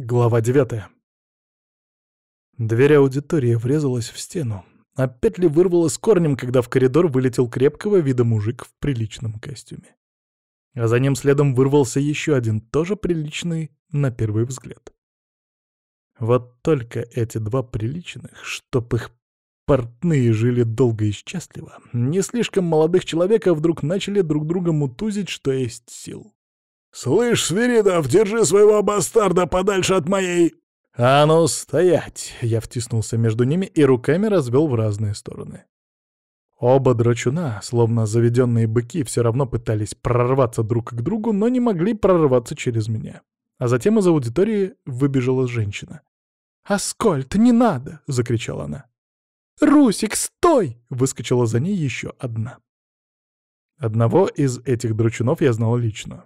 Глава девятая. Дверь аудитории врезалась в стену, а петли вырвало с корнем, когда в коридор вылетел крепкого вида мужик в приличном костюме. А за ним следом вырвался еще один, тоже приличный на первый взгляд. Вот только эти два приличных, чтоб их портные жили долго и счастливо, не слишком молодых человека вдруг начали друг друга мутузить, что есть сил. «Слышь, Свиридов, держи своего бастарда подальше от моей...» «А ну, стоять!» Я втиснулся между ними и руками развел в разные стороны. Оба драчуна, словно заведенные быки, все равно пытались прорваться друг к другу, но не могли прорваться через меня. А затем из аудитории выбежала женщина. «Аскольд, не надо!» — закричала она. «Русик, стой!» — выскочила за ней еще одна. Одного из этих дручунов я знал лично.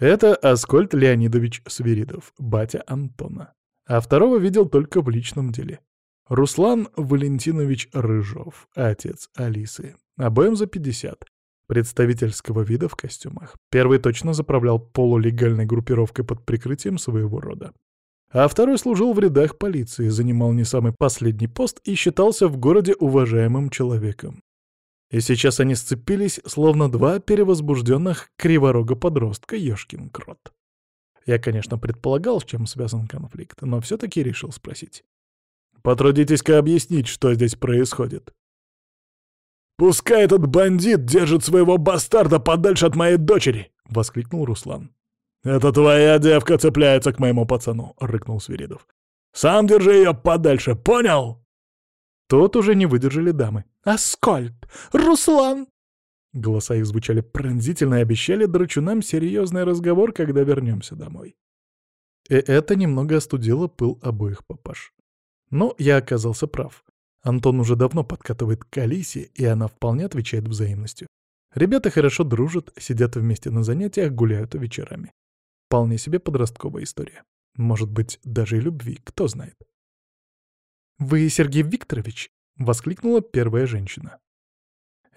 Это Аскольд Леонидович Свиридов, батя Антона. А второго видел только в личном деле. Руслан Валентинович Рыжов, отец Алисы. Обоим за 50. Представительского вида в костюмах. Первый точно заправлял полулегальной группировкой под прикрытием своего рода. А второй служил в рядах полиции, занимал не самый последний пост и считался в городе уважаемым человеком. И сейчас они сцепились, словно два перевозбужденных криворога подростка, ёшкин крот. Я, конечно, предполагал, с чем связан конфликт, но все-таки решил спросить. «Потрудитесь-ка объяснить, что здесь происходит». «Пускай этот бандит держит своего бастарда подальше от моей дочери!» — воскликнул Руслан. «Это твоя девка цепляется к моему пацану!» — рыкнул Свиридов. «Сам держи ее подальше, понял?» Тут уже не выдержали дамы. «Аскольд! Руслан!» Голоса их звучали пронзительно и обещали драчунам серьезный разговор, когда вернемся домой. И это немного остудило пыл обоих папаш. Но я оказался прав. Антон уже давно подкатывает к Алисе, и она вполне отвечает взаимностью. Ребята хорошо дружат, сидят вместе на занятиях, гуляют вечерами. Вполне себе подростковая история. Может быть, даже и любви, кто знает. «Вы Сергей Викторович?» — воскликнула первая женщина.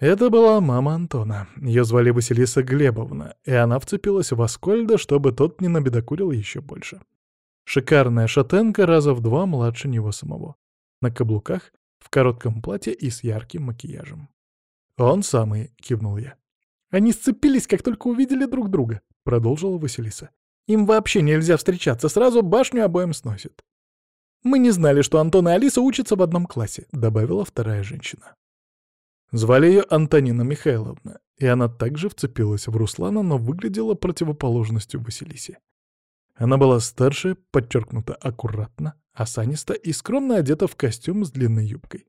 Это была мама Антона. Ее звали Василиса Глебовна, и она вцепилась в Аскольда, чтобы тот не набедокурил еще больше. Шикарная шатенка раза в два младше него самого. На каблуках, в коротком платье и с ярким макияжем. «Он самый», — кивнул я. «Они сцепились, как только увидели друг друга», — продолжила Василиса. «Им вообще нельзя встречаться, сразу башню обоим сносит». «Мы не знали, что Антон и Алиса учатся в одном классе», — добавила вторая женщина. Звали ее Антонина Михайловна, и она также вцепилась в Руслана, но выглядела противоположностью Василисе. Она была старше, подчеркнуто аккуратно, осаниста и скромно одета в костюм с длинной юбкой.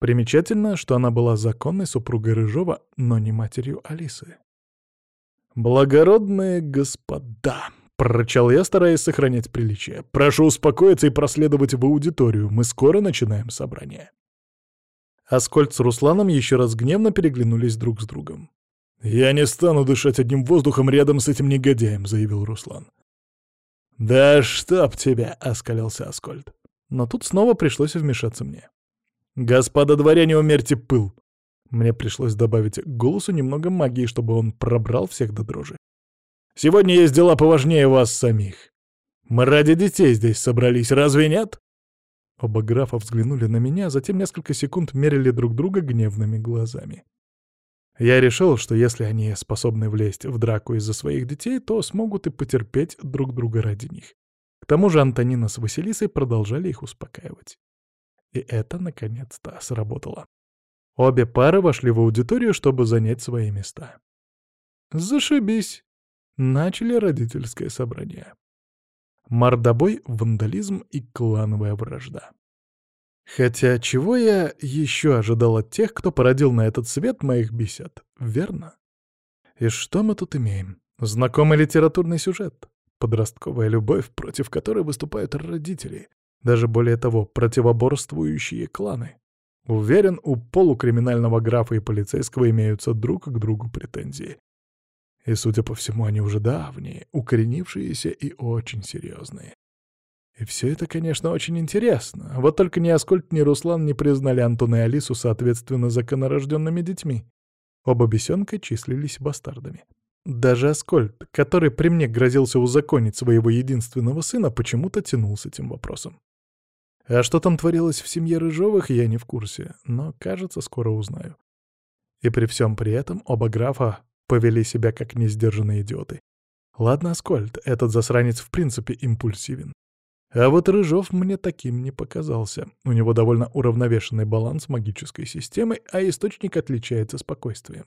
Примечательно, что она была законной супругой Рыжова, но не матерью Алисы. «Благородные господа!» — прорычал я, стараясь сохранять приличие. «Прошу успокоиться и проследовать в аудиторию. Мы скоро начинаем собрание». Аскольд с Русланом еще раз гневно переглянулись друг с другом. «Я не стану дышать одним воздухом рядом с этим негодяем», — заявил Руслан. «Да чтоб тебя!» — оскалился Аскольд. Но тут снова пришлось вмешаться мне. «Господа дворяне, умерьте пыл!» Мне пришлось добавить к голосу немного магии, чтобы он пробрал всех до дрожи. Сегодня есть дела поважнее вас самих. Мы ради детей здесь собрались, разве нет?» Оба графа взглянули на меня, а затем несколько секунд мерили друг друга гневными глазами. Я решил, что если они способны влезть в драку из-за своих детей, то смогут и потерпеть друг друга ради них. К тому же Антонина с Василисой продолжали их успокаивать. И это, наконец-то, сработало. Обе пары вошли в аудиторию, чтобы занять свои места. «Зашибись!» Начали родительское собрание. Мордобой, вандализм и клановая вражда. Хотя чего я еще ожидал от тех, кто породил на этот свет моих бесед, верно? И что мы тут имеем? Знакомый литературный сюжет. Подростковая любовь, против которой выступают родители. Даже более того, противоборствующие кланы. Уверен, у полукриминального графа и полицейского имеются друг к другу претензии. И, судя по всему, они уже давние, укоренившиеся и очень серьезные. И все это, конечно, очень интересно. Вот только ни Аскольд, ни Руслан не признали Антона и Алису, соответственно, законорожденными детьми. Оба бесенка числились бастардами. Даже Аскольд, который при мне грозился узаконить своего единственного сына, почему-то тянул с этим вопросом. А что там творилось в семье Рыжовых, я не в курсе, но, кажется, скоро узнаю. И при всем при этом оба графа повели себя как несдержанные идиоты. Ладно, Аскольд, этот засранец в принципе импульсивен. А вот Рыжов мне таким не показался. У него довольно уравновешенный баланс магической системы, а источник отличается спокойствием.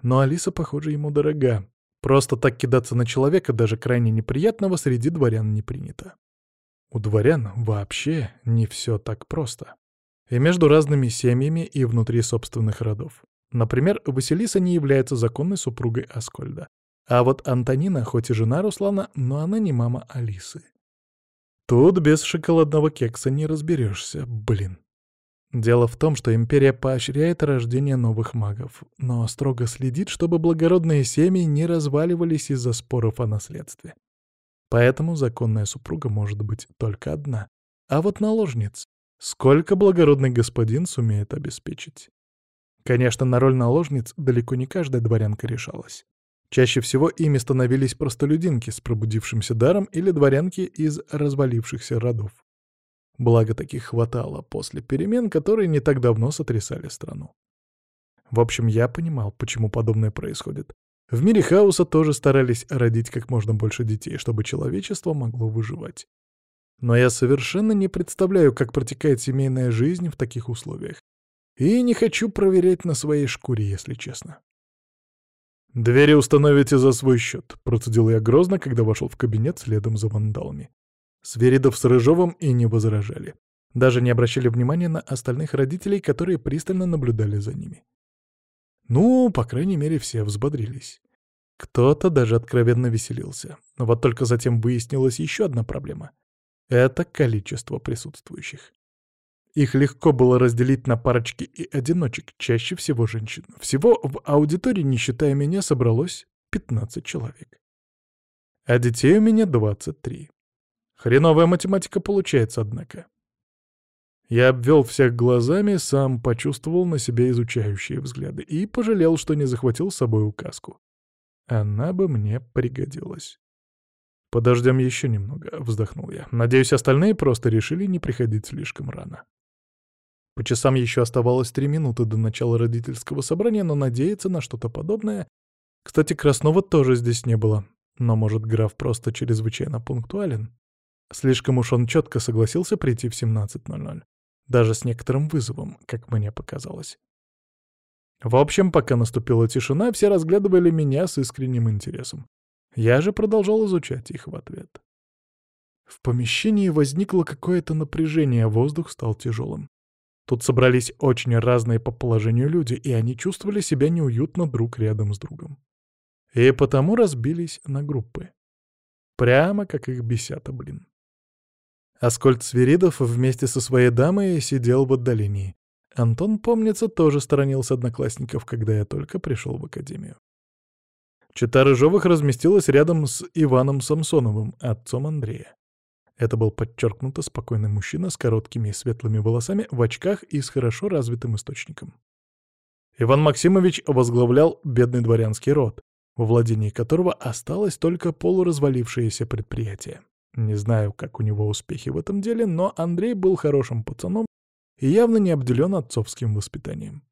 Но Алиса, похоже, ему дорога. Просто так кидаться на человека, даже крайне неприятного, среди дворян не принято. У дворян вообще не все так просто. И между разными семьями, и внутри собственных родов. Например, Василиса не является законной супругой Аскольда. А вот Антонина, хоть и жена Руслана, но она не мама Алисы. Тут без шоколадного кекса не разберешься, блин. Дело в том, что империя поощряет рождение новых магов, но строго следит, чтобы благородные семьи не разваливались из-за споров о наследстве. Поэтому законная супруга может быть только одна. А вот наложниц сколько благородный господин сумеет обеспечить? Конечно, на роль наложниц далеко не каждая дворянка решалась. Чаще всего ими становились простолюдинки с пробудившимся даром или дворянки из развалившихся родов. Благо таких хватало после перемен, которые не так давно сотрясали страну. В общем, я понимал, почему подобное происходит. В мире хаоса тоже старались родить как можно больше детей, чтобы человечество могло выживать. Но я совершенно не представляю, как протекает семейная жизнь в таких условиях. И не хочу проверять на своей шкуре, если честно. «Двери установите за свой счет», — процедил я грозно, когда вошел в кабинет следом за вандалами. Сверидов с Рыжовым и не возражали. Даже не обращали внимания на остальных родителей, которые пристально наблюдали за ними. Ну, по крайней мере, все взбодрились. Кто-то даже откровенно веселился. Вот только затем выяснилась еще одна проблема. Это количество присутствующих. Их легко было разделить на парочки и одиночек, чаще всего женщин. Всего в аудитории, не считая меня, собралось 15 человек. А детей у меня 23. Хреновая математика получается, однако. Я обвел всех глазами, сам почувствовал на себе изучающие взгляды и пожалел, что не захватил с собой указку. Она бы мне пригодилась. «Подождем еще немного», — вздохнул я. «Надеюсь, остальные просто решили не приходить слишком рано». По часам еще оставалось три минуты до начала родительского собрания, но надеяться на что-то подобное... Кстати, Краснова тоже здесь не было. Но, может, граф просто чрезвычайно пунктуален? Слишком уж он четко согласился прийти в 17.00. Даже с некоторым вызовом, как мне показалось. В общем, пока наступила тишина, все разглядывали меня с искренним интересом. Я же продолжал изучать их в ответ. В помещении возникло какое-то напряжение, воздух стал тяжелым. Тут собрались очень разные по положению люди, и они чувствовали себя неуютно друг рядом с другом. И потому разбились на группы. Прямо как их бесята, блин. Аскольд Свиридов вместе со своей дамой сидел в отдалении. Антон, помнится, тоже сторонился одноклассников, когда я только пришел в академию. Чита Рыжовых разместилась рядом с Иваном Самсоновым, отцом Андрея. Это был подчеркнуто спокойный мужчина с короткими и светлыми волосами, в очках и с хорошо развитым источником. Иван Максимович возглавлял бедный дворянский род, во владении которого осталось только полуразвалившееся предприятие. Не знаю, как у него успехи в этом деле, но Андрей был хорошим пацаном и явно не обделен отцовским воспитанием.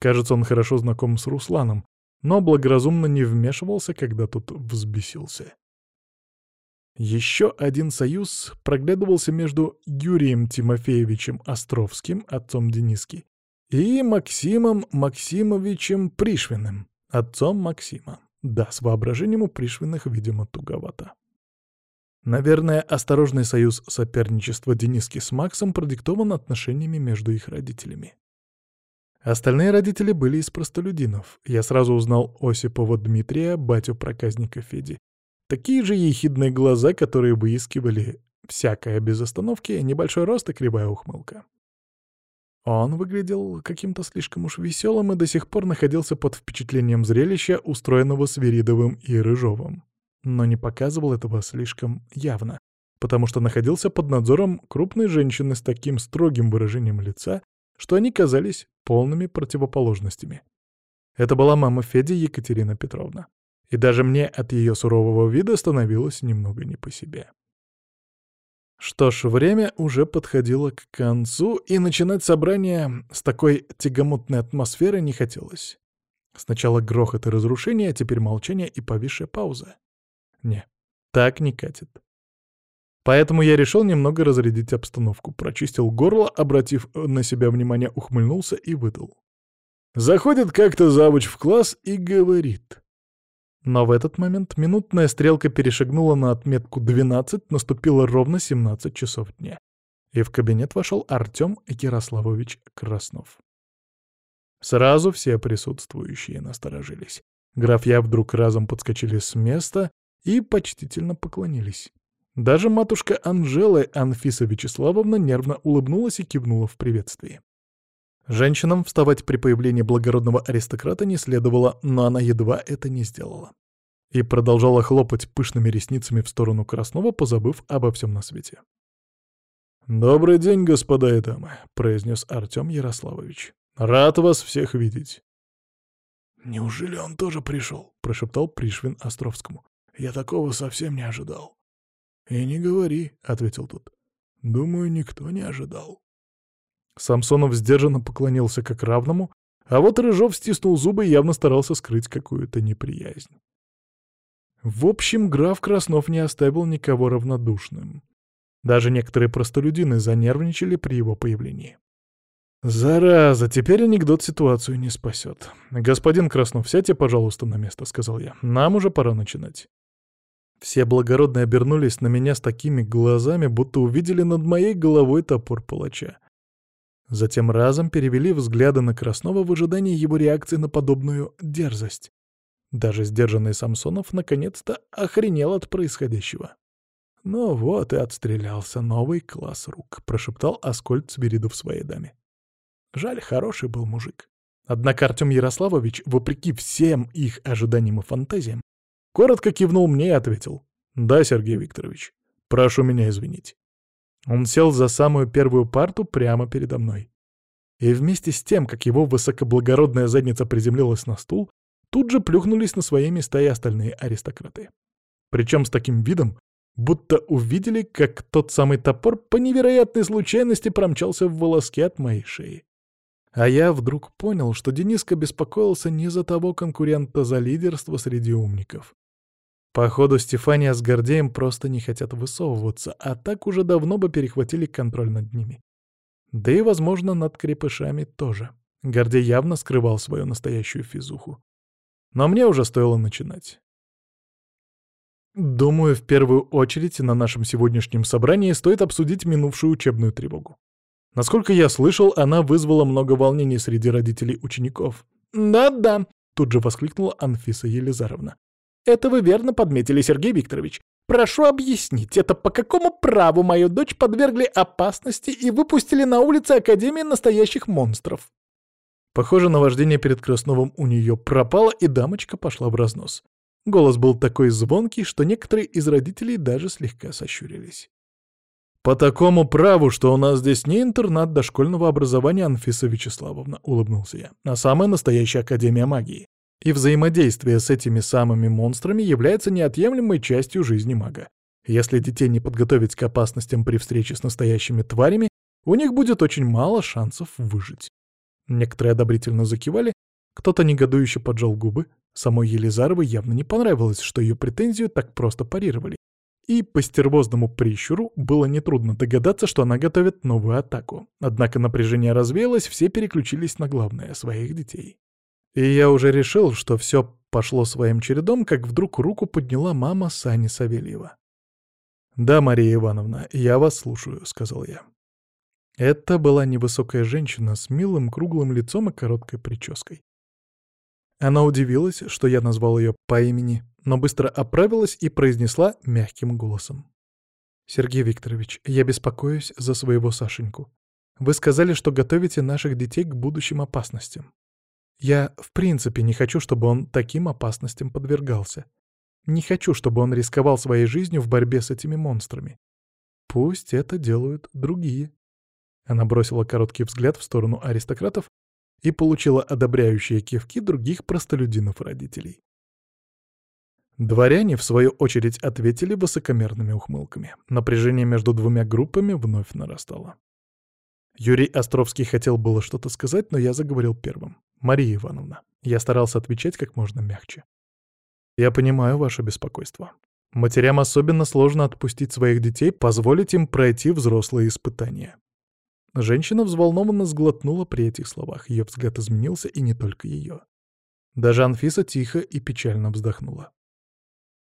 Кажется, он хорошо знаком с Русланом, но благоразумно не вмешивался, когда тот взбесился. Еще один союз проглядывался между Юрием Тимофеевичем Островским, отцом Дениски, и Максимом Максимовичем Пришвиным, отцом Максима. Да, с воображением у Пришвиных, видимо, туговато. Наверное, осторожный союз соперничества Дениски с Максом продиктован отношениями между их родителями. Остальные родители были из простолюдинов. Я сразу узнал Осипова Дмитрия, батю проказника Феди. Такие же ехидные глаза, которые выискивали всякое без остановки, небольшой рост и кривая ухмылка. Он выглядел каким-то слишком уж веселым и до сих пор находился под впечатлением зрелища, устроенного Свиридовым и Рыжовым но не показывал этого слишком явно, потому что находился под надзором крупной женщины с таким строгим выражением лица, что они казались полными противоположностями. Это была мама Феди Екатерина Петровна. И даже мне от ее сурового вида становилось немного не по себе. Что ж, время уже подходило к концу, и начинать собрание с такой тягомотной атмосферой не хотелось. Сначала грохот и разрушение, а теперь молчание и повисшая пауза. Не, так не катит. Поэтому я решил немного разрядить обстановку, прочистил горло, обратив на себя внимание, ухмыльнулся и выдал. Заходит как-то завуч в класс и говорит. Но в этот момент минутная стрелка перешагнула на отметку 12, наступило ровно 17 часов дня. И в кабинет вошел Артем Ярославович Краснов. Сразу все присутствующие насторожились. Графья вдруг разом подскочили с места и почтительно поклонились. Даже матушка Анжелы Анфиса Вячеславовна нервно улыбнулась и кивнула в приветствии. Женщинам вставать при появлении благородного аристократа не следовало, но она едва это не сделала. И продолжала хлопать пышными ресницами в сторону Краснова, позабыв обо всем на свете. «Добрый день, господа и дамы», — произнес Артем Ярославович. «Рад вас всех видеть». «Неужели он тоже пришел?» — прошептал Пришвин Островскому. «Я такого совсем не ожидал». «И не говори», — ответил тот. «Думаю, никто не ожидал». Самсонов сдержанно поклонился как равному, а вот Рыжов стиснул зубы и явно старался скрыть какую-то неприязнь. В общем, граф Краснов не оставил никого равнодушным. Даже некоторые простолюдины занервничали при его появлении. «Зараза, теперь анекдот ситуацию не спасет. Господин Краснов, сядьте, пожалуйста, на место», — сказал я. «Нам уже пора начинать». Все благородные обернулись на меня с такими глазами, будто увидели над моей головой топор палача. Затем разом перевели взгляды на Краснова в ожидании его реакции на подобную дерзость. Даже сдержанный Самсонов наконец-то охренел от происходящего. «Ну вот и отстрелялся новый класс рук», — прошептал Аскольд Свиридов своей даме. Жаль, хороший был мужик. Однако Артем Ярославович, вопреки всем их ожиданиям и фантазиям, коротко кивнул мне и ответил. «Да, Сергей Викторович, прошу меня извинить». Он сел за самую первую парту прямо передо мной. И вместе с тем, как его высокоблагородная задница приземлилась на стул, тут же плюхнулись на свои места и остальные аристократы. Причем с таким видом, будто увидели, как тот самый топор по невероятной случайности промчался в волоске от моей шеи. А я вдруг понял, что Дениска беспокоился не за того конкурента за лидерство среди умников, Походу, Стефания с Гордеем просто не хотят высовываться, а так уже давно бы перехватили контроль над ними. Да и, возможно, над крепышами тоже. Гордей явно скрывал свою настоящую физуху. Но мне уже стоило начинать. Думаю, в первую очередь на нашем сегодняшнем собрании стоит обсудить минувшую учебную тревогу. Насколько я слышал, она вызвала много волнений среди родителей учеников. «Да-да», — тут же воскликнула Анфиса Елизаровна. Это вы верно подметили, Сергей Викторович. Прошу объяснить, это по какому праву мою дочь подвергли опасности и выпустили на улицы Академии настоящих монстров? Похоже, наваждение перед Красновым у нее пропало, и дамочка пошла в разнос. Голос был такой звонкий, что некоторые из родителей даже слегка сощурились. «По такому праву, что у нас здесь не интернат дошкольного образования, Анфиса Вячеславовна», — улыбнулся я, — «а самая настоящая Академия магии. И взаимодействие с этими самыми монстрами является неотъемлемой частью жизни мага. Если детей не подготовить к опасностям при встрече с настоящими тварями, у них будет очень мало шансов выжить. Некоторые одобрительно закивали, кто-то негодующе поджал губы. Самой Елизаровой явно не понравилось, что ее претензию так просто парировали. И по стервозному прищуру было нетрудно догадаться, что она готовит новую атаку. Однако напряжение развеялось, все переключились на главное — своих детей. И я уже решил, что все пошло своим чередом, как вдруг руку подняла мама Сани Савельева. «Да, Мария Ивановна, я вас слушаю», — сказал я. Это была невысокая женщина с милым круглым лицом и короткой прической. Она удивилась, что я назвал ее по имени, но быстро оправилась и произнесла мягким голосом. «Сергей Викторович, я беспокоюсь за своего Сашеньку. Вы сказали, что готовите наших детей к будущим опасностям. Я в принципе не хочу, чтобы он таким опасностям подвергался. Не хочу, чтобы он рисковал своей жизнью в борьбе с этими монстрами. Пусть это делают другие. Она бросила короткий взгляд в сторону аристократов, и получила одобряющие кивки других простолюдинов-родителей. Дворяне, в свою очередь, ответили высокомерными ухмылками. Напряжение между двумя группами вновь нарастало. Юрий Островский хотел было что-то сказать, но я заговорил первым. «Мария Ивановна». Я старался отвечать как можно мягче. «Я понимаю ваше беспокойство. Матерям особенно сложно отпустить своих детей, позволить им пройти взрослые испытания». Женщина взволнованно сглотнула при этих словах. Ее взгляд изменился, и не только ее. Даже Анфиса тихо и печально вздохнула.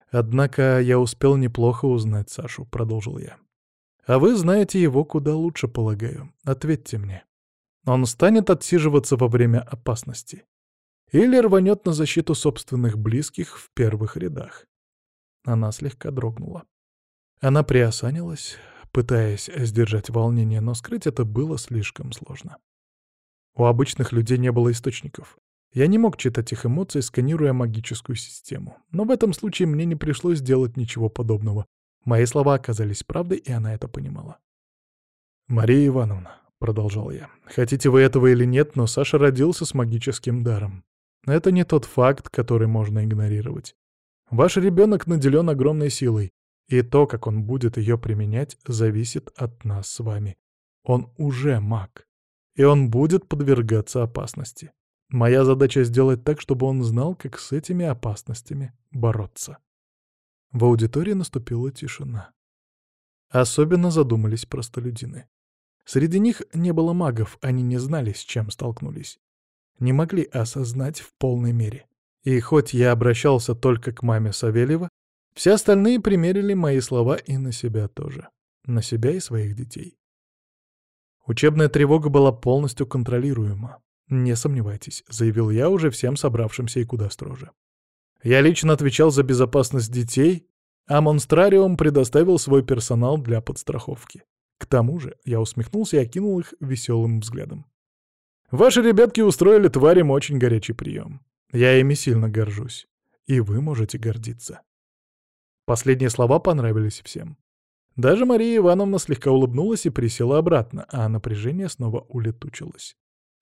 «Однако я успел неплохо узнать Сашу», — продолжил я. «А вы знаете его куда лучше, полагаю. Ответьте мне. Он станет отсиживаться во время опасности? Или рванет на защиту собственных близких в первых рядах?» Она слегка дрогнула. Она приосанилась, пытаясь сдержать волнение, но скрыть это было слишком сложно. У обычных людей не было источников. Я не мог читать их эмоции, сканируя магическую систему. Но в этом случае мне не пришлось делать ничего подобного. Мои слова оказались правдой, и она это понимала. «Мария Ивановна», — продолжал я, — «хотите вы этого или нет, но Саша родился с магическим даром. Это не тот факт, который можно игнорировать. Ваш ребенок наделен огромной силой, и то, как он будет ее применять, зависит от нас с вами. Он уже маг, и он будет подвергаться опасности. Моя задача сделать так, чтобы он знал, как с этими опасностями бороться. В аудитории наступила тишина. Особенно задумались простолюдины. Среди них не было магов, они не знали, с чем столкнулись. Не могли осознать в полной мере. И хоть я обращался только к маме Савельева, все остальные примерили мои слова и на себя тоже. На себя и своих детей. Учебная тревога была полностью контролируема. «Не сомневайтесь», — заявил я уже всем собравшимся и куда строже. Я лично отвечал за безопасность детей, а Монстрариум предоставил свой персонал для подстраховки. К тому же я усмехнулся и окинул их веселым взглядом. «Ваши ребятки устроили тварям очень горячий прием. Я ими сильно горжусь. И вы можете гордиться». Последние слова понравились всем. Даже Мария Ивановна слегка улыбнулась и присела обратно, а напряжение снова улетучилось.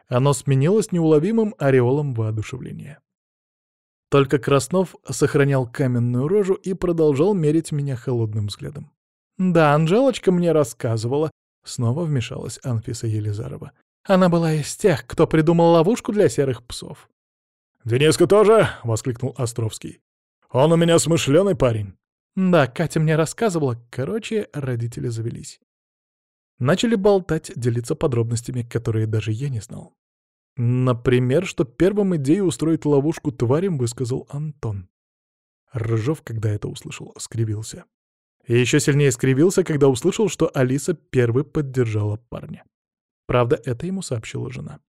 Оно сменилось неуловимым ореолом воодушевления. Только Краснов сохранял каменную рожу и продолжал мерить меня холодным взглядом. «Да, Анжелочка мне рассказывала», — снова вмешалась Анфиса Елизарова. «Она была из тех, кто придумал ловушку для серых псов». «Дениска тоже?» — воскликнул Островский. «Он у меня смышленый парень». «Да, Катя мне рассказывала. Короче, родители завелись. Начали болтать, делиться подробностями, которые даже я не знал. Например, что первым идею устроить ловушку тварям высказал Антон. Рыжов, когда это услышал, скривился. И еще сильнее скривился, когда услышал, что Алиса первой поддержала парня. Правда, это ему сообщила жена.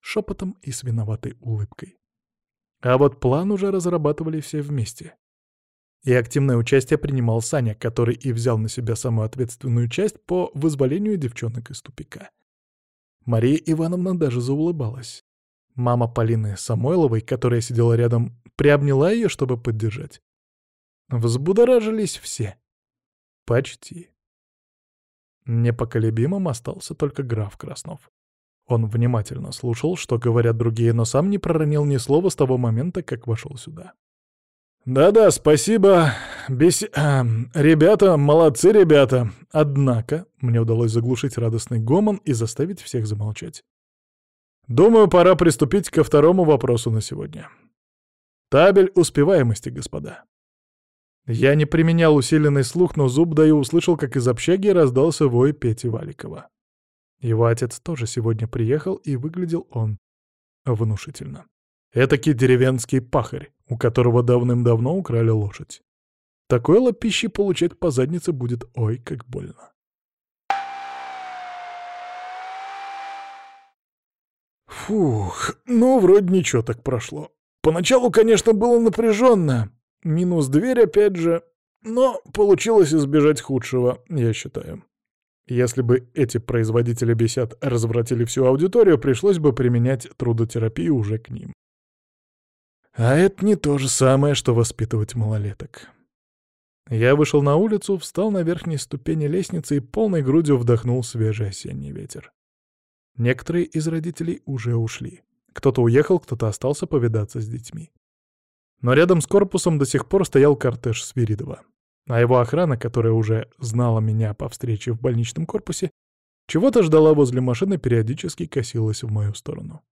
Шепотом и с виноватой улыбкой. А вот план уже разрабатывали все вместе. И активное участие принимал Саня, который и взял на себя самую ответственную часть по вызволению девчонок из тупика. Мария Ивановна даже заулыбалась. Мама Полины Самойловой, которая сидела рядом, приобняла ее, чтобы поддержать. Взбудоражились все. Почти. Непоколебимым остался только граф Краснов. Он внимательно слушал, что говорят другие, но сам не проронил ни слова с того момента, как вошел сюда. «Да-да, спасибо. Бес... А, ребята, молодцы ребята. Однако мне удалось заглушить радостный гомон и заставить всех замолчать. Думаю, пора приступить ко второму вопросу на сегодня. Табель успеваемости, господа. Я не применял усиленный слух, но зуб даю услышал, как из общаги раздался вой Пети Валикова. Его отец тоже сегодня приехал, и выглядел он внушительно. Этакий деревенский пахарь, у которого давным-давно украли лошадь. Такой лапищи получать по заднице будет ой как больно. Фух, ну, вроде ничего так прошло. Поначалу, конечно, было напряженно. Минус дверь, опять же. Но получилось избежать худшего, я считаю. Если бы эти производители бесед развратили всю аудиторию, пришлось бы применять трудотерапию уже к ним. А это не то же самое, что воспитывать малолеток. Я вышел на улицу, встал на верхней ступени лестницы и полной грудью вдохнул свежий осенний ветер. Некоторые из родителей уже ушли. Кто-то уехал, кто-то остался повидаться с детьми. Но рядом с корпусом до сих пор стоял кортеж Свиридова. А его охрана, которая уже знала меня по встрече в больничном корпусе, чего-то ждала возле машины, периодически косилась в мою сторону.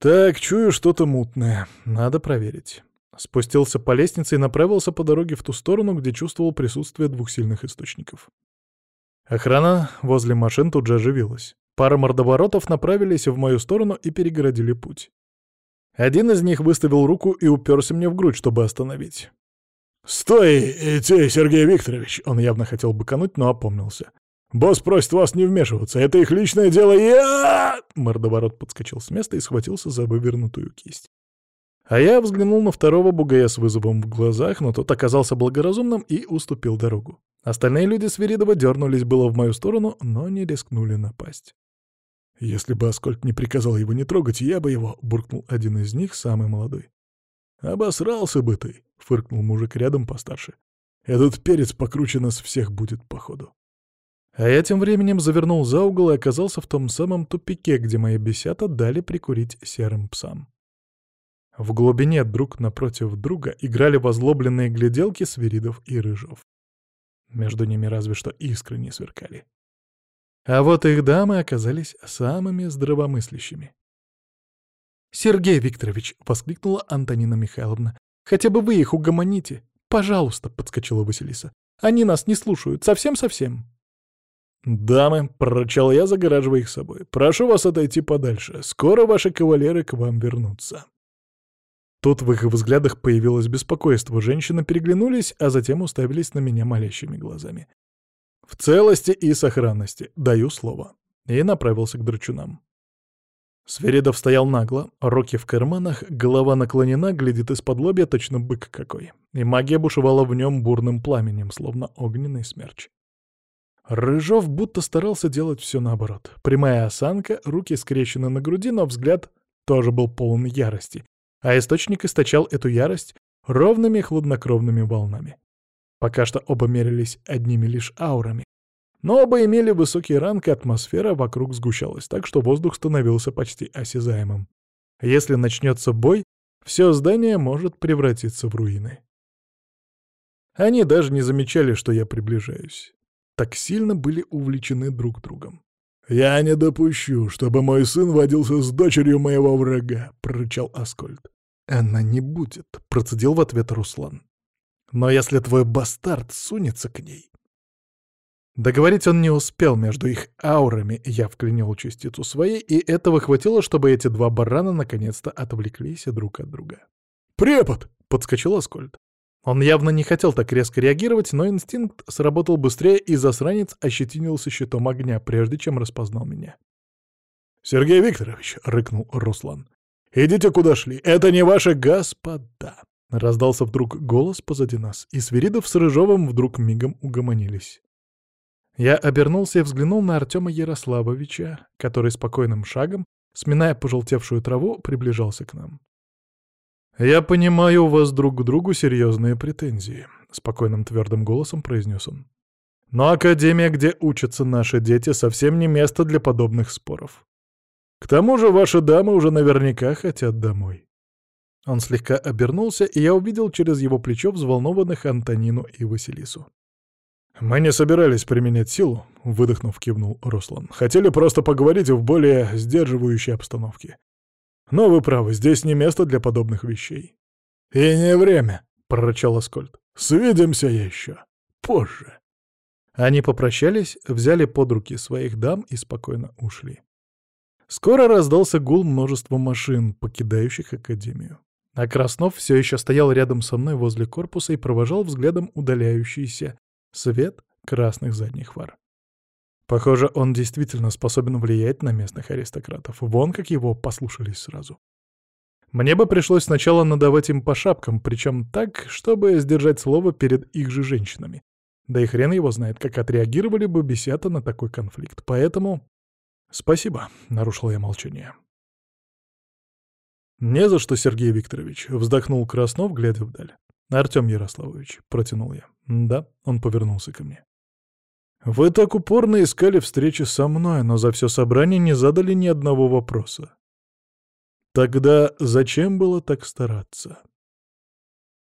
Так, чую что-то мутное. Надо проверить. Спустился по лестнице и направился по дороге в ту сторону, где чувствовал присутствие двух сильных источников. Охрана возле машин тут же оживилась. Пара мордоворотов направились в мою сторону и перегородили путь. Один из них выставил руку и уперся мне в грудь, чтобы остановить. «Стой, ты, Сергей Викторович!» Он явно хотел быкануть, но опомнился. «Босс просит вас не вмешиваться, это их личное дело, я...» Мордоворот подскочил с места и схватился за вывернутую кисть. А я взглянул на второго бугая с вызовом в глазах, но тот оказался благоразумным и уступил дорогу. Остальные люди Свиридова дернулись было в мою сторону, но не рискнули напасть. «Если бы Аскольд не приказал его не трогать, я бы его...» — буркнул один из них, самый молодой. «Обосрался бы ты!» — фыркнул мужик рядом постарше. «Этот перец покруче нас всех будет, походу». А я тем временем завернул за угол и оказался в том самом тупике, где мои бесята дали прикурить серым псам. В глубине друг напротив друга играли возлобленные гляделки свиридов и рыжов. Между ними разве что искры не сверкали. А вот их дамы оказались самыми здравомыслящими. «Сергей Викторович!» — воскликнула Антонина Михайловна. «Хотя бы вы их угомоните! Пожалуйста!» — подскочила Василиса. «Они нас не слушают, совсем-совсем!» «Дамы!» — прорычал я, загораживая их собой. «Прошу вас отойти подальше. Скоро ваши кавалеры к вам вернутся». Тут в их взглядах появилось беспокойство. Женщины переглянулись, а затем уставились на меня молящими глазами. «В целости и сохранности, даю слово». И направился к драчунам. Сверидов стоял нагло, руки в карманах, голова наклонена, глядит из-под лобья, точно бык какой. И магия бушевала в нем бурным пламенем, словно огненный смерч. Рыжов будто старался делать все наоборот. Прямая осанка, руки скрещены на груди, но взгляд тоже был полон ярости, а источник источал эту ярость ровными хладнокровными волнами. Пока что оба мерились одними лишь аурами. Но оба имели высокий ранг, и атмосфера вокруг сгущалась так, что воздух становился почти осязаемым. Если начнется бой, все здание может превратиться в руины. Они даже не замечали, что я приближаюсь. Так сильно были увлечены друг другом. «Я не допущу, чтобы мой сын водился с дочерью моего врага», — прорычал Аскольд. «Она не будет», — процедил в ответ Руслан. «Но если твой бастард сунется к ней...» Договорить он не успел, между их аурами я вклинил частицу своей, и этого хватило, чтобы эти два барана наконец-то отвлеклись друг от друга. «Препод!» — подскочил Аскольд. Он явно не хотел так резко реагировать, но инстинкт сработал быстрее, и засранец ощетинился щитом огня, прежде чем распознал меня. «Сергей Викторович!» — рыкнул Руслан. «Идите, куда шли! Это не ваши господа!» Раздался вдруг голос позади нас, и Свиридов с Рыжовым вдруг мигом угомонились. Я обернулся и взглянул на Артема Ярославовича, который спокойным шагом, сминая пожелтевшую траву, приближался к нам. «Я понимаю, у вас друг к другу серьезные претензии», — спокойным твердым голосом произнес он. «Но Академия, где учатся наши дети, совсем не место для подобных споров. К тому же ваши дамы уже наверняка хотят домой». Он слегка обернулся, и я увидел через его плечо взволнованных Антонину и Василису. «Мы не собирались применять силу», — выдохнув, кивнул Руслан. «Хотели просто поговорить в более сдерживающей обстановке. Но вы правы, здесь не место для подобных вещей». «И не время», — прорычал Аскольд. «Свидимся еще. Позже». Они попрощались, взяли под руки своих дам и спокойно ушли. Скоро раздался гул множества машин, покидающих Академию. А Краснов все еще стоял рядом со мной возле корпуса и провожал взглядом удаляющийся свет красных задних фар. Похоже, он действительно способен влиять на местных аристократов. Вон как его послушались сразу. Мне бы пришлось сначала надавать им по шапкам, причем так, чтобы сдержать слово перед их же женщинами. Да и хрен его знает, как отреагировали бы бесята на такой конфликт. Поэтому «Спасибо», — нарушил я молчание. «Не за что, Сергей Викторович», — вздохнул Краснов, глядя вдаль. «Артем Ярославович», — протянул я. «Да», — он повернулся ко мне. «Вы так упорно искали встречи со мной, но за все собрание не задали ни одного вопроса. Тогда зачем было так стараться?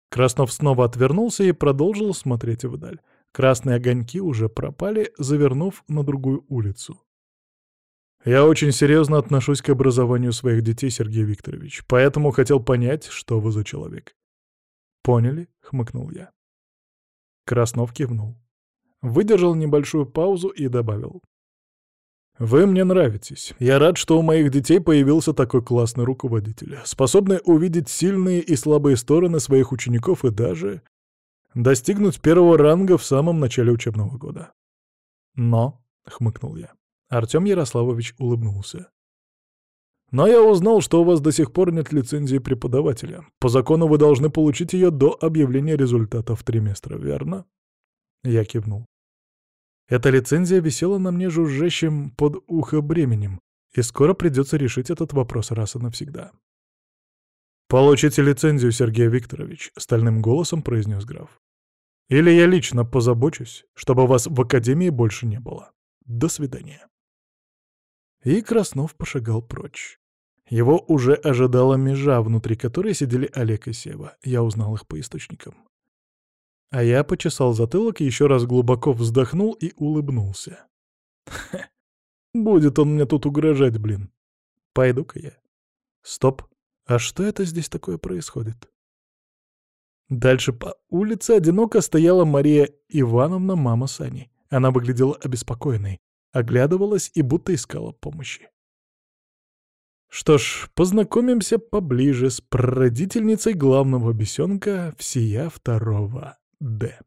Краснов снова отвернулся и продолжил смотреть вдаль. Красные огоньки уже пропали, завернув на другую улицу. «Я очень серьезно отношусь к образованию своих детей, Сергей Викторович, поэтому хотел понять, что вы за человек». «Поняли?» — хмыкнул я. Краснов кивнул. Выдержал небольшую паузу и добавил. «Вы мне нравитесь. Я рад, что у моих детей появился такой классный руководитель, способный увидеть сильные и слабые стороны своих учеников и даже достигнуть первого ранга в самом начале учебного года». «Но», — хмыкнул я, — Артем Ярославович улыбнулся. «Но я узнал, что у вас до сих пор нет лицензии преподавателя. По закону вы должны получить ее до объявления результатов триместра, верно?» Я кивнул. Эта лицензия висела на мне жужжащим под ухо бременем, и скоро придется решить этот вопрос раз и навсегда. «Получите лицензию, Сергей Викторович», — стальным голосом произнес граф. «Или я лично позабочусь, чтобы вас в академии больше не было. До свидания». И Краснов пошагал прочь. Его уже ожидала межа, внутри которой сидели Олег и Сева. Я узнал их по источникам. А я почесал затылок, еще раз глубоко вздохнул и улыбнулся. Хе, будет он мне тут угрожать, блин. Пойду-ка я. Стоп, а что это здесь такое происходит? Дальше по улице одиноко стояла Мария Ивановна, мама Сани. Она выглядела обеспокоенной, оглядывалась и будто искала помощи. Что ж, познакомимся поближе с прародительницей главного бесенка всея второго Д.